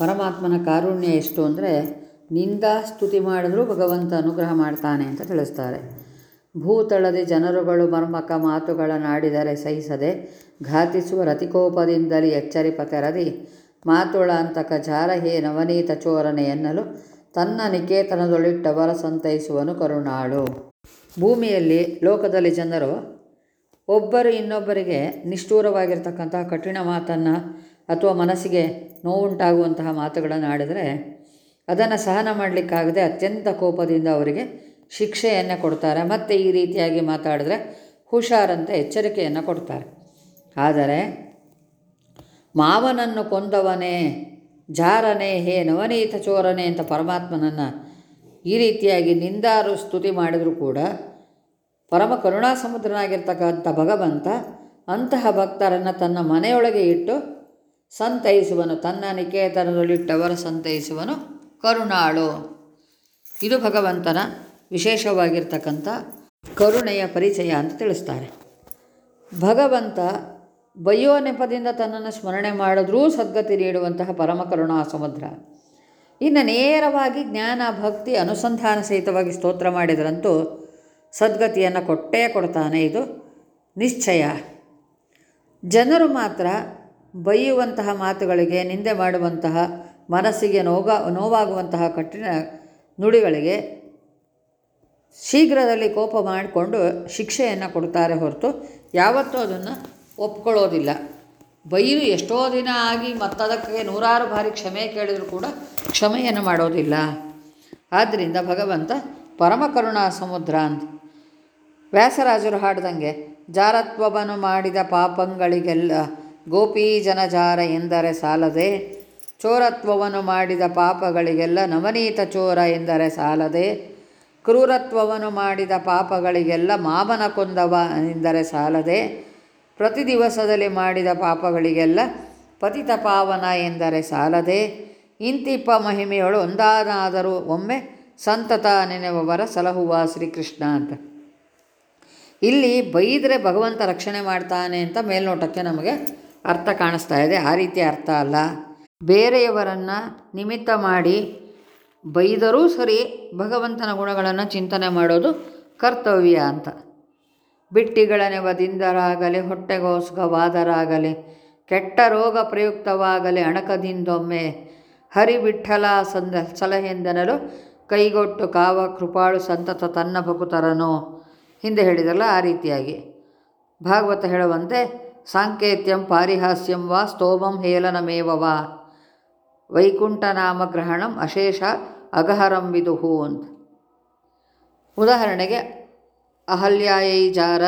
ಪರಮಾತ್ಮನ ಕಾರುಣ್ಯ ಎಷ್ಟು ಅಂದರೆ ನಿಂದಾ ಸ್ತುತಿ ಮಾಡಿದ್ರೂ ಭಗವಂತ ಅನುಗ್ರಹ ಮಾಡ್ತಾನೆ ಅಂತ ತಿಳಿಸ್ತಾರೆ. ಭೂತಳದಿ ಜನರುಗಳು ಮರ್ಮಕ ಮಾತುಗಳನ್ನಾಡಿದರೆ ಸಹಿಸದೆ ಘಾತಿಸುವ ರತಿಕೋಪದಿಂದಲೇ ಎಚ್ಚರಿಪ ತೆರದಿ ಮಾತುಳ ಅಂತಕ ಜಾರಹೇ ನವನೀತ ಚೋರನೆ ಎನ್ನಲು ತನ್ನ ನಿಕೇತನದೊಳಿಟ್ಟವರ ಸಂತೈಸುವನು ಕರುಣಾಳು. ಭೂಮಿಯಲ್ಲಿ ಲೋಕದಲ್ಲಿ ಜನರು ಒಬ್ಬರು ಇನ್ನೊಬ್ಬರಿಗೆ ನಿಷ್ಠೂರವಾಗಿರ್ತಕ್ಕಂತಹ ಕಠಿಣ ಮಾತನ್ನು ಅಥವಾ ಮನಸ್ಸಿಗೆ ನೋವುಂಟಾಗುವಂತಹ ಮಾತುಗಳನ್ನು ಆಡಿದರೆ ಅದನ್ನು ಸಹನ ಮಾಡಲಿಕ್ಕಾಗದೆ ಅತ್ಯಂತ ಕೋಪದಿಂದ ಅವರಿಗೆ ಶಿಕ್ಷೆಯನ್ನು ಕೊಡ್ತಾರೆ. ಮತ್ತು ಈ ರೀತಿಯಾಗಿ ಮಾತಾಡಿದ್ರೆ ಹುಷಾರಂತೆ ಎಚ್ಚರಿಕೆಯನ್ನು ಕೊಡ್ತಾರೆ. ಆದರೆ ಮಾವನನ್ನು ಕೊಂದವನೇ, ಜಾರನೇ ಹೇ ನವನೀತ ಚೋರನೆ ಅಂತ ಪರಮಾತ್ಮನನ್ನು ಈ ರೀತಿಯಾಗಿ ನಿಂದಾರು ಸ್ತುತಿ ಮಾಡಿದರೂ ಕೂಡ ಪರಮ ಕರುಣಾ ಸಮುದ್ರನಾಗಿರ್ತಕ್ಕಂಥ ಭಗವಂತ ಅಂತಹ ಭಕ್ತರನ್ನು ತನ್ನ ಮನೆಯೊಳಗೆ ಇಟ್ಟು ಸಂತೈಸುವನು. ತನ್ನ ನಿಕೇತನದಲ್ಲಿಟ್ಟವರ ಸಂತೈಸುವನು. ಕರುಣಾಳು. ಇದು ಭಗವಂತನ ವಿಶೇಷವಾಗಿರ್ತಕ್ಕಂಥ ಕರುಣೆಯ ಪರಿಚಯ ಅಂತ ತಿಳಿಸ್ತಾರೆ. ಭಗವಂತ ಬಯ್ಯೋ ನೆಪದಿಂದ ತನ್ನನ್ನು ಸ್ಮರಣೆ ಮಾಡಿದ್ರೂ ಸದ್ಗತಿ ನೀಡುವಂತಹ ಪರಮ ಕರುಣಾ ಸಮುದ್ರ. ಇನ್ನು ನೇರವಾಗಿ ಜ್ಞಾನ, ಭಕ್ತಿ, ಅನುಸಂಧಾನ ಸಹಿತವಾಗಿ ಸ್ತೋತ್ರ ಮಾಡಿದರಂತೂ ಸದ್ಗತಿಯನ್ನು ಕೊಟ್ಟೇ ಕೊಡ್ತಾನೆ ಇದು ನಿಶ್ಚಯ. ಜನರು ಮಾತ್ರ ಬೈಯುವಂತಹ ಮಾತುಗಳಿಗೆ, ನಿಂದೆ ಮಾಡುವಂತಹ ಮನಸ್ಸಿಗೆ ನೋಗ, ನೋವಾಗುವಂತಹ ಕಠಿಣ ನುಡಿಗಳಿಗೆ ಶೀಘ್ರದಲ್ಲಿ ಕೋಪ ಮಾಡಿಕೊಂಡು ಶಿಕ್ಷೆಯನ್ನು ಕೊಡ್ತಾರೆ ಹೊರತು ಯಾವತ್ತೂ ಅದನ್ನು ಒಪ್ಕೊಳ್ಳೋದಿಲ್ಲ. ಬೈರು ಎಷ್ಟೋ ದಿನ ಆಗಿ ಮತ್ತದಕ್ಕೆ ನೂರಾರು ಬಾರಿ ಕ್ಷಮೆ ಕೇಳಿದರೂ ಕೂಡ ಕ್ಷಮೆಯನ್ನು ಮಾಡೋದಿಲ್ಲ. ಆದ್ದರಿಂದ ಭಗವಂತ ಪರಮಕರುಣಾ ಸಮುದ್ರ ಅಂತ ವ್ಯಾಸರಾಜರು ಹಾಡ್ದಂಗೆ, ಜಾರತ್ವವನ್ನು ಮಾಡಿದ ಪಾಪಗಳಿಗೆಲ್ಲ ಗೋಪೀ ಜನಜಾರ ಎಂದರೆ ಸಾಲದೆ, ಚೋರತ್ವವನ್ನು ಮಾಡಿದ ಪಾಪಗಳಿಗೆಲ್ಲ ನವನೀತ ಚೋರ ಎಂದರೆ ಸಾಲದೆ, ಕ್ರೂರತ್ವವನ್ನು ಮಾಡಿದ ಪಾಪಗಳಿಗೆಲ್ಲ ಮಾಮನ ಕೊಂದವ ಎಂದರೆ ಸಾಲದೆ ಪ್ರತಿ ದಿವಸದಲ್ಲಿ ಮಾಡಿದ ಪಾಪಗಳಿಗೆಲ್ಲ ಪತಿತ ಪಾವನ ಎಂದರೆ ಸಾಲದೆ, ಇಂತಿಪ್ಪ ಮಹಿಮೆಯೊಳು ಒಂದಾನಾದರೂ ಒಮ್ಮೆ ಸಂತತ ನೆನೆವವರ ಸಲಹುವ ಶ್ರೀಕೃಷ್ಣ ಅಂತ. ಇಲ್ಲಿ ಬೈದರೆ ಭಗವಂತ ರಕ್ಷಣೆ ಮಾಡ್ತಾನೆ ಅಂತ ಮೇಲ್ನೋಟಕ್ಕೆ ನಮಗೆ ಅರ್ಥ ಕಾಣಿಸ್ತಾ ಇದೆ. ಆ ರೀತಿ ಅರ್ಥ ಅಲ್ಲ. ಬೇರೆಯವರನ್ನು ನಿಮಿತ್ತ ಮಾಡಿ ಬೈದರೂ ಸರಿ ಭಗವಂತನ ಗುಣಗಳನ್ನು ಚಿಂತನೆ ಮಾಡೋದು ಕರ್ತವ್ಯ ಅಂತ. ಬಿಟ್ಟಿಗಳ ನೆವದಿಂದರಾಗಲಿ ಹೊಟ್ಟೆಗೋಸ್ಕವಾದರಾಗಲಿ ಕೆಟ್ಟ ರೋಗ ಪ್ರಯುಕ್ತವಾಗಲಿ, ಅಣಕದಿಂದೊಮ್ಮೆ ಹರಿಬಿಠಲ ಸಂದ ಸಲಹೆಂದನಲು ಕೈಗೊಟ್ಟು ಕಾವ ಕೃಪಾಳು ಸಂತತ ತನ್ನ ಭಕುತರನು. ಹಿಂದೆ ಹೇಳಿದಲ್ಲ ಆ ರೀತಿಯಾಗಿ. ಭಾಗವತ ಹೇಳುವಂತೆ ಸಾಂಕೇತ್ಯಂ ಪಾರಿಹಾಸ್ಯಂ ವಾ ಸ್ತೋಮಂ ಹೇಲನಮೇವ ವಾ. ವೈಕುಂಠನಾಮ ಗ್ರಹಣಂ ಅಶೇಷ ಅಗಹರಂ ವಿದುಹು ಅಂತ. ಉದಾಹರಣೆಗೆ, ಅಹಲ್ಯಾಯೈ ಜಾರ.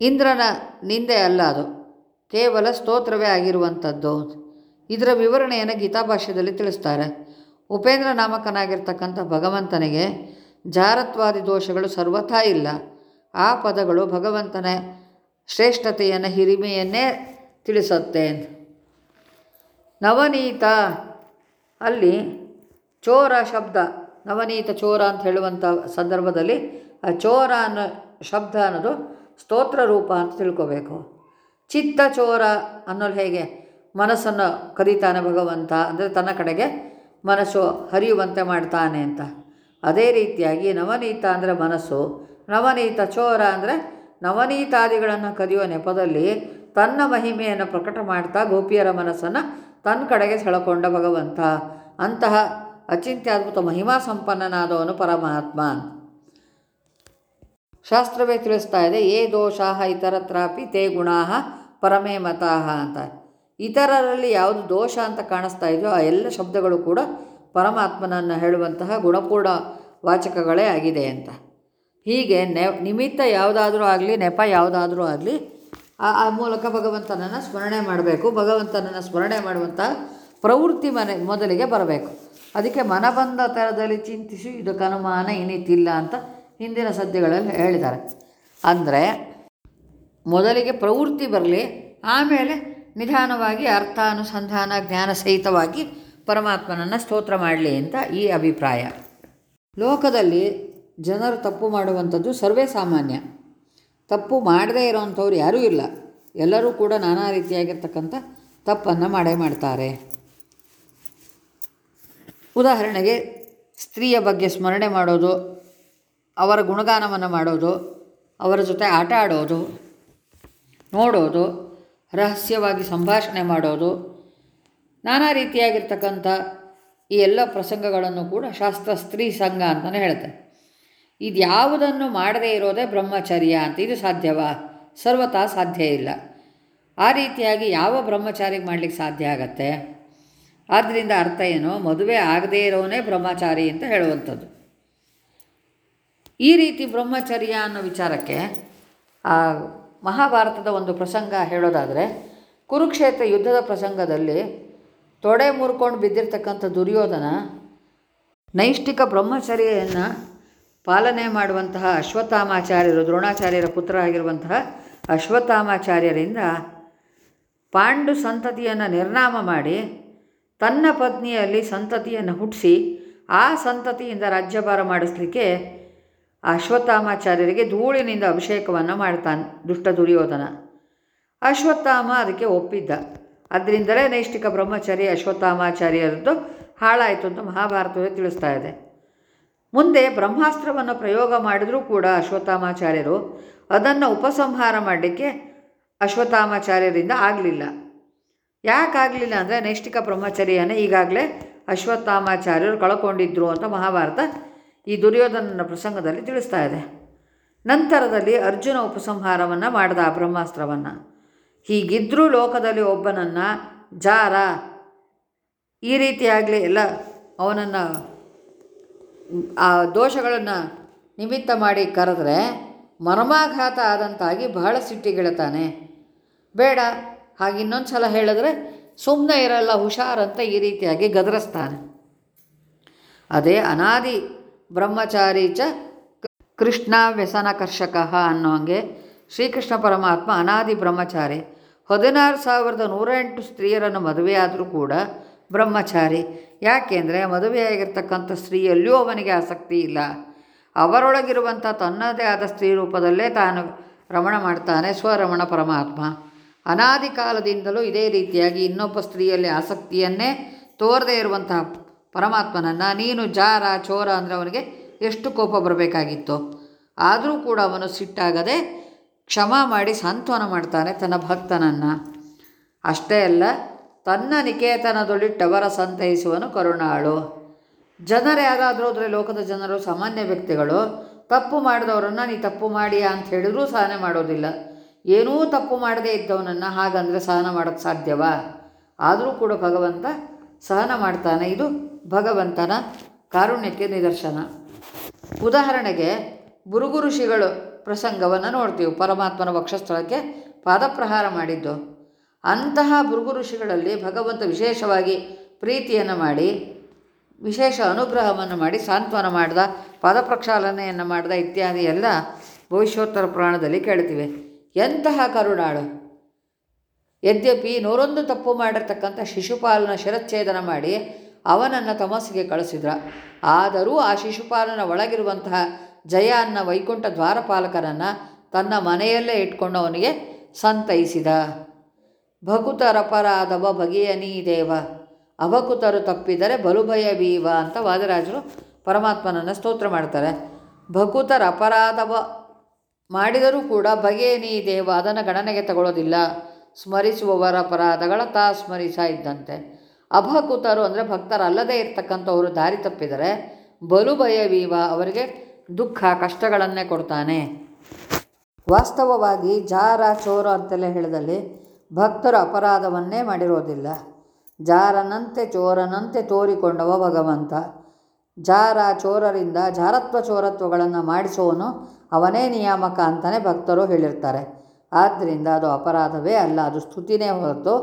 ಇಂದ್ರನ ನಿಂದೆ ಅಲ್ಲ ಅದು, ಕೇವಲ ಸ್ತೋತ್ರವೇ ಆಗಿರುವಂಥದ್ದು ಇದರ ವಿವರಣೆಯನ್ನು ಗೀತಾಭಾಷ್ಯದಲ್ಲಿ ತಿಳಿಸ್ತಾರೆ. ಉಪೇಂದ್ರ ನಾಮಕನಾಗಿರ್ತಕ್ಕಂಥ ಭಗವಂತನಿಗೆ ಜಾರತ್ವಾದಿ ದೋಷಗಳು ಸರ್ವಥಾ ಇಲ್ಲ. ಆ ಪದಗಳು ಭಗವಂತನ ಶ್ರೇಷ್ಠತೆಯನ್ನು, ಹಿರಿಮೆಯನ್ನೇ ತಿಳಿಸುತ್ತೆ ನವನೀತ, ಅಲ್ಲಿ ಚೋರ ಶಬ್ದ, ನವನೀತ ಚೋರ ಅಂತ ಹೇಳುವಂಥ ಸಂದರ್ಭದಲ್ಲಿ ಆ ಚೋರ ಅನ್ನೋ ಶಬ್ದ ಅನ್ನೋದು ಸ್ತೋತ್ರ ರೂಪ ಅಂತ ತಿಳ್ಕೋಬೇಕು. ಚಿತ್ತ ಚೋರ ಅನ್ನೋದು ಹೇಗೆ? ಮನಸ್ಸನ್ನು ಕರೀತಾನೆ ಭಗವಂತ, ಅಂದರೆ ತನ್ನ ಕಡೆಗೆ ಮನಸ್ಸು ಹರಿಯುವಂತೆ ಮಾಡ್ತಾನೆ ಅಂತ. ಅದೇ ರೀತಿಯಾಗಿ ನವನೀತ ಅಂದರೆ ಮನಸ್ಸು, ನವನೀತ ಚೋರ ಅಂದರೆ ನವನೀತಾದಿಗಳನ್ನು ಕದಿಯುವ ನೆಪದಲ್ಲಿ ತನ್ನ ಮಹಿಮೆಯನ್ನು ಪ್ರಕಟ ಮಾಡ್ತಾ ಗೋಪಿಯರ ಮನಸ್ಸನ್ನು ತನ್ನ ಕಡೆಗೆ ಸೆಳೆಕೊಂಡ ಭಗವಂತ. ಅಂತಹ ಅಚಿಂತ್ಯದ್ಭುತ ಮಹಿಮಾ ಸಂಪನ್ನನಾದವನು ಪರಮಾತ್ಮ. ಶಾಸ್ತ್ರವೇ ತಿಳಿಸ್ತಾ ಇದೆ, ಏ ದೋಷಾ ಇತರತ್ರಾಪಿ ತೇ ಗುಣಾ ಪರಮೇ ಮತಾಹ ಅಂತ. ಇತರರಲ್ಲಿ ಯಾವುದು ದೋಷ ಅಂತ ಕಾಣಿಸ್ತಾ ಇದೆಯೋ ಆ ಎಲ್ಲ ಶಬ್ದಗಳು ಕೂಡ ಪರಮಾತ್ಮನನ್ನು ಹೇಳುವಂತಹ ಗುಣಪೂರ್ಣ ವಾಚಕಗಳೇ ಆಗಿದೆ ಅಂತ. ಹೀಗೆ ನೆ, ನಿಮಿತ್ತ ಯಾವುದಾದ್ರೂ ಆಗಲಿ, ನೆಪ ಯಾವುದಾದ್ರೂ ಆಗಲಿ, ಆ ಆ ಮೂಲಕ ಭಗವಂತನನ್ನು ಸ್ಮರಣೆ ಮಾಡಬೇಕು. ಭಗವಂತನನ್ನು ಸ್ಮರಣೆ ಮಾಡುವಂಥ ಪ್ರವೃತ್ತಿ ಮನೆ, ಮೊದಲಿಗೆ ಬರಬೇಕು. ಅದಕ್ಕೆ ಮನ ಬಂದ ಥರದಲ್ಲಿ ಚಿಂತಿಸಿ, ಇದಕ್ಕೆ ಅನುಮಾನ ಇನ್ನಿತಿಲ್ಲ ಅಂತ ಹಿಂದಿನ ಸದ್ಯಗಳಲ್ಲಿ ಹೇಳಿದ್ದಾರೆ. ಅಂದರೆ, ಮೊದಲಿಗೆ ಪ್ರವೃತ್ತಿ ಬರಲಿ, ಆಮೇಲೆ ನಿಧಾನವಾಗಿ ಅರ್ಥ ಅನುಸಂಧಾನ ಜ್ಞಾನ ಸಹಿತವಾಗಿ ಪರಮಾತ್ಮನನ್ನು ಸ್ತೋತ್ರ ಮಾಡಲಿ ಅಂತ ಈ ಅಭಿಪ್ರಾಯ. ಲೋಕದಲ್ಲಿ ಜನರು ತಪ್ಪು ಮಾಡುವಂಥದ್ದು ಸರ್ವೇ ಸಾಮಾನ್ಯ. ತಪ್ಪು ಮಾಡದೇ ಇರೋವಂಥವ್ರು ಯಾರೂ ಇಲ್ಲ. ಎಲ್ಲರೂ ಕೂಡ ನಾನಾ ರೀತಿಯಾಗಿರ್ತಕ್ಕಂಥ ತಪ್ಪನ್ನು ಮಾಡೇ ಮಾಡ್ತಾರೆ. ಉದಾಹರಣೆಗೆ ಸ್ತ್ರೀಯ ಬಗ್ಗೆ ಸ್ಮರಣೆ ಮಾಡೋದು, ಅವರ ಗುಣಗಾನವನ್ನು ಮಾಡೋದು, ಅವರ ಜೊತೆ ಆಟ ಆಡೋದು, ನೋಡೋದು, ರಹಸ್ಯವಾಗಿ ಸಂಭಾಷಣೆ ಮಾಡೋದು, ನಾನಾ ರೀತಿಯಾಗಿರ್ತಕ್ಕಂಥ ಈ ಎಲ್ಲ ಪ್ರಸಂಗಗಳನ್ನು ಕೂಡ ಶಾಸ್ತ್ರ ಸ್ತ್ರೀ ಸಂಘ ಅಂತಲೇ ಹೇಳುತ್ತೆ ಇದ್ಯಾವುದನ್ನು ಮಾಡದೇ ಇರೋದೇ ಬ್ರಹ್ಮಚರ್ಯ ಅಂತ. ಇದು ಸಾಧ್ಯವಾ? ಸರ್ವತಾ ಸಾಧ್ಯ ಇಲ್ಲ. ಆ ರೀತಿಯಾಗಿ ಯಾವ ಬ್ರಹ್ಮಚಾರಿಗೆ ಮಾಡಲಿಕ್ಕೆ ಸಾಧ್ಯ ಆಗತ್ತೆ? ಆದ್ದರಿಂದ ಅರ್ಥ ಏನು? ಮದುವೆ ಆಗದೇ ಇರೋನೇ ಬ್ರಹ್ಮಚಾರಿ ಅಂತ ಹೇಳುವಂಥದ್ದು. ಈ ರೀತಿ ಬ್ರಹ್ಮಚರ್ಯ ಅನ್ನೋ ವಿಚಾರಕ್ಕೆ ಆ ಮಹಾಭಾರತದ ಒಂದು ಪ್ರಸಂಗ ಹೇಳೋದಾದರೆ, ಕುರುಕ್ಷೇತ್ರ ಯುದ್ಧದ ಪ್ರಸಂಗದಲ್ಲಿ ತೊಡೆ ಮುರ್ಕೊಂಡು ಬಿದ್ದಿರ್ತಕ್ಕಂಥ ದುರ್ಯೋಧನ ನೈಷ್ಠಿಕ ಬ್ರಹ್ಮಚರ್ಯವನ್ನು ಪಾಲನೆ ಮಾಡುವಂತಹ ಅಶ್ವತ್ಥಾಮಾಚಾರ್ಯರು, ದ್ರೋಣಾಚಾರ್ಯರ ಪುತ್ರ ಆಗಿರುವಂತಹ ಅಶ್ವತ್ಥಾಮಾಚಾರ್ಯರಿಂದ ಪಾಂಡು ಸಂತತಿಯನ್ನು ನಿರ್ನಾಮ ಮಾಡಿ ತನ್ನ ಪತ್ನಿಯಲ್ಲಿ ಸಂತತಿಯನ್ನು ಹುಟ್ಟಿಸಿ ಆ ಸಂತತಿಯಿಂದ ರಾಜ್ಯಭಾರ ಮಾಡಿಸ್ಲಿಕ್ಕೆ ಅಶ್ವತ್ಥಾಮಾಚಾರ್ಯರಿಗೆ ಧೂಳಿನಿಂದ ಅಭಿಷೇಕವನ್ನು ಮಾಡ್ತಾನೆ ದುಷ್ಟ ದುರ್ಯೋಧನ. ಅಶ್ವತ್ಥಾಮ ಅದಕ್ಕೆ ಒಪ್ಪಿದ್ದ. ಅದರಿಂದಲೇ ನೈಷ್ಠಿಕ ಬ್ರಹ್ಮಚಾರಿ ಅಶ್ವತ್ಥಾಮಾಚಾರ್ಯರದ್ದು ಹಾಳಾಯಿತು ಅಂತ ಮಹಾಭಾರತವೇ ತಿಳಿಸ್ತಾ ಇದೆ. ಮುಂದೆ ಬ್ರಹ್ಮಾಸ್ತ್ರವನ್ನು ಪ್ರಯೋಗ ಮಾಡಿದರೂ ಕೂಡ ಅಶ್ವತ್ಥಾಮಾಚಾರ್ಯರು ಅದನ್ನು ಉಪಸಂಹಾರ ಮಾಡಲಿಕ್ಕೆ ಅಶ್ವತ್ಥಾಮಾಚಾರ್ಯರಿಂದ ಆಗಲಿಲ್ಲ. ಯಾಕಾಗಲಿಲ್ಲ ಅಂದರೆ ನೈಷ್ಠಿಕ ಬ್ರಹ್ಮಚರ್ಯನ ಈಗಾಗಲೇ ಅಶ್ವತ್ಥಾಮಾಚಾರ್ಯರು ಕಳ್ಕೊಂಡಿದ್ರು ಅಂತ ಮಹಾಭಾರತ ಈ ದುರ್ಯೋಧನನ ಪ್ರಸಂಗದಲ್ಲಿ ತಿಳಿಸ್ತಾ ಇದೆ. ನಂತರದಲ್ಲಿ ಅರ್ಜುನ ಉಪಸಂಹಾರವನ್ನು ಮಾಡಿದ ಆ ಬ್ರಹ್ಮಾಸ್ತ್ರವನ್ನು. ಹೀಗಿದ್ದರೂ ಲೋಕದಲ್ಲಿ ಒಬ್ಬನನ್ನು ಜಾರ ಈ ರೀತಿಯಾಗಲಿ ಎಲ್ಲ ಅವನನ್ನು ಆ ದೋಷಗಳನ್ನು ನಿಮಿತ್ತ ಮಾಡಿ ಕರೆದ್ರೆ ಮರ್ಮಾಘಾತ ಆದಂತಾಗಿ ಬಹಳ ಸಿಟ್ಟಿಗಿಳತಾನೆ. ಬೇಡ, ಹಾಗೆ ಇನ್ನೊಂದು ಸಲ ಹೇಳಿದ್ರೆ ಸುಮ್ಮನೆ ಇರಲ್ಲ, ಹುಷಾರಂತ ಈ ರೀತಿಯಾಗಿ ಗದರಿಸ್ತಾನೆ. ಅದೇ ಅನಾದಿ ಬ್ರಹ್ಮಚಾರಿ ಚ ಕೃಷ್ಣ ವ್ಯಸನಕರ್ಷಕ ಅನ್ನೋ ಹಾಗೆ ಶ್ರೀಕೃಷ್ಣ ಪರಮಾತ್ಮ ಅನಾದಿ ಬ್ರಹ್ಮಚಾರಿ. ಹದಿನಾರು ಸಾವಿರದ ನೂರ ಎಂಟು ಸ್ತ್ರೀಯರನ್ನು ಮದುವೆಯಾದರೂ ಕೂಡ ಬ್ರಹ್ಮಚಾರಿ. ಯಾಕೆಂದರೆ ಮದುವೆಯಾಗಿರ್ತಕ್ಕಂಥ ಸ್ತ್ರೀಯಲ್ಲೂ ಅವನಿಗೆ ಆಸಕ್ತಿ ಇಲ್ಲ. ಅವರೊಳಗಿರುವಂಥ ತನ್ನದೇ ಆದ ಸ್ತ್ರೀ ರೂಪದಲ್ಲೇ ತಾನು ರಮಣ ಮಾಡ್ತಾನೆ, ಸ್ವರಮಣ ಪರಮಾತ್ಮ. ಅನಾದಿ ಕಾಲದಿಂದಲೂ ಇದೇ ರೀತಿಯಾಗಿ ಇನ್ನೊಬ್ಬ ಸ್ತ್ರೀಯಲ್ಲಿ ಆಸಕ್ತಿಯನ್ನೇ ತೋರದೇ ಇರುವಂತಹ ಪರಮಾತ್ಮನನ್ನು ನೀನು ಜಾರ, ಚೋರ ಅಂದರೆ ಅವನಿಗೆ ಎಷ್ಟು ಕೋಪ ಬರಬೇಕಾಗಿತ್ತು. ಆದರೂ ಕೂಡ ಅವನು ಸಿಟ್ಟಾಗದೆ ಕ್ಷಮ ಮಾಡಿ ಸಾಂತ್ವನ ಮಾಡ್ತಾನೆ ತನ್ನ ಭಕ್ತನನ್ನು. ಅಷ್ಟೇ ಅಲ್ಲ ತನ್ನ ನಿಕೇತನದೊಳಿಟ್ಟವರ ಸಂತೈಸುವನು ಕರುಣಾಳು. ಜನರು ಯಾರಾದರೂ ಅಂದರೆ ಲೋಕದ ಜನರು ಸಾಮಾನ್ಯ ವ್ಯಕ್ತಿಗಳು, ತಪ್ಪು ಮಾಡಿದವರನ್ನು ನೀ ತಪ್ಪು ಮಾಡಿಯಾ ಅಂತ ಹೇಳಿದರೂ ಸಹನೆ ಮಾಡೋದಿಲ್ಲ. ಏನೂ ತಪ್ಪು ಮಾಡದೇ ಇದ್ದವನನ್ನು ಹಾಗಂದರೆ ಸಹನ ಮಾಡೋಕ್ಕೆ ಸಾಧ್ಯವಾ? ಆದರೂ ಕೂಡ ಭಗವಂತ ಸಹನ ಮಾಡ್ತಾನೆ. ಇದು ಭಗವಂತನ ಕಾರುಣ್ಯಕ್ಕೆ ನಿದರ್ಶನ. ಉದಾಹರಣೆಗೆ ಭೃಗು ಋಷಿಗಳು ಪ್ರಸಂಗವನ್ನು ನೋಡ್ತೀವಿ. ಪರಮಾತ್ಮನ ವಕ್ಷಸ್ಥಳಕ್ಕೆ ಪಾದಪ್ರಹಾರ ಮಾಡಿದ್ದು. ಅಂತಹ ಭೃಗು ಋಷಿಗಳಲ್ಲಿ ಭಗವಂತ ವಿಶೇಷವಾಗಿ ಪ್ರೀತಿಯನ್ನು ಮಾಡಿ, ವಿಶೇಷ ಅನುಗ್ರಹವನ್ನು ಮಾಡಿ, ಸಾಂತ್ವನ ಮಾಡಿದ, ಪಾದಪ್ರಕ್ಷಾಲನೆಯನ್ನು ಮಾಡಿದ ಇತ್ಯಾದಿ ಎಲ್ಲ ಭವಿಷ್ಯೋತ್ತರ ಪುರಾಣದಲ್ಲಿ ಕೇಳ್ತೀವಿ. ಎಂತಹ ಕರುಣಾಳು. ಯದ್ಯಪಿ ನೂರೊಂದು ತಪ್ಪು ಮಾಡಿರ್ತಕ್ಕಂಥ ಶಿಶುಪಾಲನ ಶಿರಚ್ಛೇದನ ಮಾಡಿ ಅವನನ್ನು ತಮಸ್ಸಿಗೆ ಕಳಿಸಿದ್ರ. ಆದರೂ ಆ ಶಿಶುಪಾಲನ ಒಳಗಿರುವಂತಹ ಜಯ ಅನ್ನ ವೈಕುಂಠ ದ್ವಾರಪಾಲಕರನ್ನು ತನ್ನ ಮನೆಯಲ್ಲೇ ಇಟ್ಕೊಂಡು ಅವನಿಗೆ ಸಂತೈಸಿದ. ಭಕುತರಪರಾಧವ ಬಗೆಯ ನೀ ದೇವ. ಅಭಕುತರು ತಪ್ಪಿದರೆ ಬಲುಭಯವೀವ ಅಂತ ವಾದರಾಜರು ಪರಮಾತ್ಮನನ್ನು ಸ್ತೋತ್ರ ಮಾಡ್ತಾರೆ. ಭಕುತರ ಅಪರಾಧವ ಮಾಡಿದರೂ ಕೂಡ ಬಗೆಯ ನೀ ದೇವ ಅದನ್ನು ಗಣನೆಗೆ ತಗೊಳ್ಳೋದಿಲ್ಲ. ಸ್ಮರಿಸುವವರ ಅಪರಾಧಗಳ ತಾ ಸ್ಮರಿಸ ಇದ್ದಂತೆ. ಅಭಕುತರು ಅಂದರೆ ಭಕ್ತರಲ್ಲದೇ ಇರ್ತಕ್ಕಂಥವರು ದಾರಿ ತಪ್ಪಿದರೆ ಬಲು ಭಯವೀವ ಅವರಿಗೆ ದುಃಖ ಕಷ್ಟಗಳನ್ನೇ ಕೊಡ್ತಾನೆ. ವಾಸ್ತವವಾಗಿ ಜಾರ ಚೋರ ಅಂತೆಲ್ಲ ಹೇಳಿದಲ್ಲಿ ಭಕ್ತರು ಅಪರಾಧವನ್ನೇ ಮಾಡಿರೋದಿಲ್ಲ. ಜಾರನಂತೆ ಚೋರನಂತೆ ತೋರಿಕೊಂಡವ ಭಗವಂತ. ಜಾರ ಚೋರರಿಂದ ಜಾರತ್ವ ಚೋರತ್ವಗಳನ್ನು ಮಾಡಿಸೋನು ಅವನೇ ನಿಯಾಮಕ ಅಂತಲೇ ಭಕ್ತರು ಹೇಳಿರ್ತಾರೆ. ಆದ್ದರಿಂದ ಅದು ಅಪರಾಧವೇ ಅಲ್ಲ, ಅದು ಸ್ತುತಿನೇ ಹೊರತು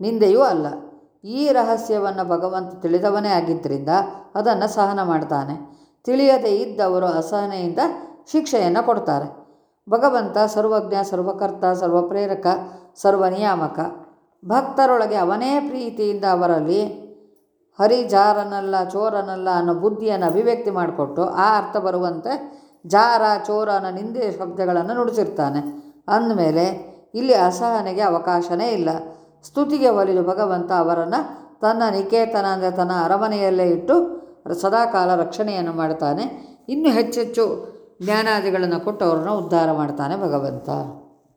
ನಿಂದೆಯೂ ಅಲ್ಲ. ಈ ರಹಸ್ಯವನ್ನು ಭಗವಂತ ತಿಳಿದವನೇ ಆಗಿದ್ದರಿಂದ ಅದನ್ನು ಸಹನ ಮಾಡ್ತಾನೆ. ತಿಳಿಯದೇ ಇದ್ದವರು ಅಸಹನೆಯಿಂದ ಶಿಕ್ಷೆಯನ್ನು ಕೊಡ್ತಾರೆ. ಭಗವಂತ ಸರ್ವಜ್ಞ, ಸರ್ವಕರ್ತ, ಸರ್ವಪ್ರೇರಕ, ಸರ್ವನಿಯಾಮಕ. ಭಕ್ತರೊಳಗೆ ಅವನೇ ಪ್ರೀತಿಯಿಂದ ಅವರಲ್ಲಿ ಹರಿಜಾರನಲ್ಲ, ಚೋರನಲ್ಲ ಅನ್ನೋ ಬುದ್ಧಿಯನ್ನು ಅಭಿವ್ಯಕ್ತಿ ಮಾಡಿಕೊಟ್ಟು ಆ ಅರ್ಥ ಬರುವಂತೆ ಜಾರ, ಚೋರ ಅನ್ನೋ ನಿಂದೆ ಶಬ್ದಗಳನ್ನು ನುಡಿಸಿರ್ತಾನೆ. ಅಂದಮೇಲೆ ಇಲ್ಲಿ ಅಸಹನೆಗೆ ಅವಕಾಶನೇ ಇಲ್ಲ. ಸ್ತುತಿಗೆ ಒಲಿದು ಭಗವಂತ ಅವರನ್ನು ತನ್ನ ನಿಕೇತನ ಅಂದರೆ ತನ್ನ ಅರಮನೆಯಲ್ಲೇ ಇಟ್ಟು ಸದಾಕಾಲ ರಕ್ಷಣೆಯನ್ನು ಮಾಡ್ತಾನೆ. ಇನ್ನೂ ಹೆಚ್ಚೆಚ್ಚು ಜ್ಞಾನಾದಿಗಳನ್ನು ಕೊಟ್ಟು ಅವ್ರನ್ನ ಉದ್ಧಾರ ಮಾಡ್ತಾನೆ ಭಗವಂತ.